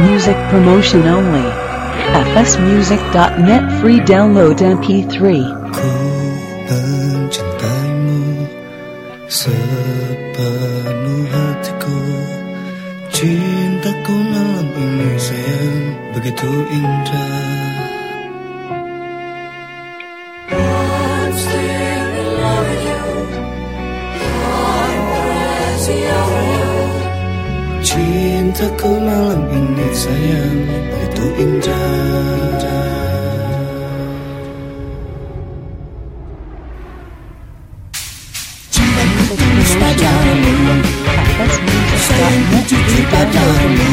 Music promotion only. fsmusic.net free download mp3 Cintaku malam ini sayang begitu indah. cintaku malam ini sayang itu indah Cintaku tulus padamu Sayangku jujur padamu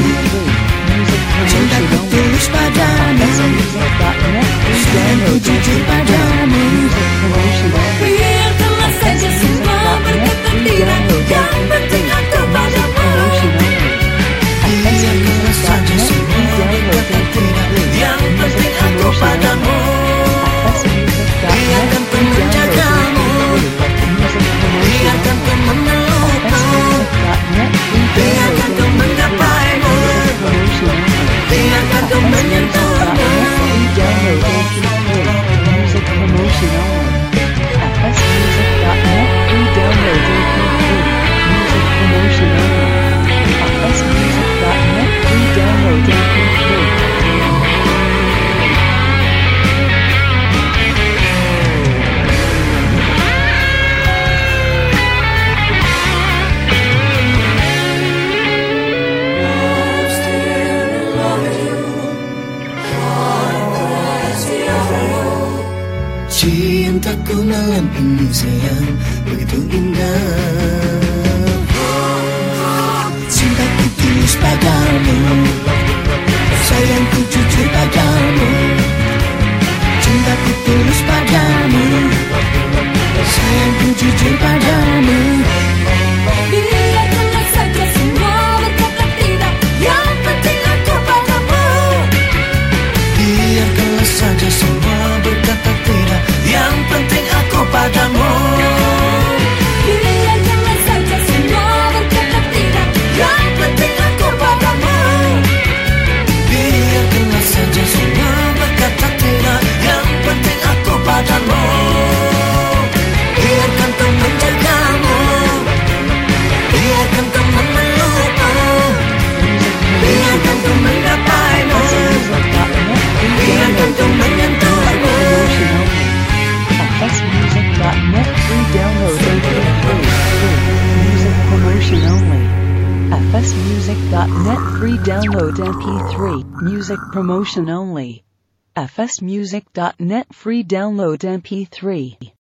Cintaku malam ini sayang. Begitu indah. Cintaku tulus padamu. Sayangku jujur padamu. Cintaku tulus padamu. Sayangku jujur padamu. FSMusic.net free download MP3, music promotion only. FSMusic.net free download MP3.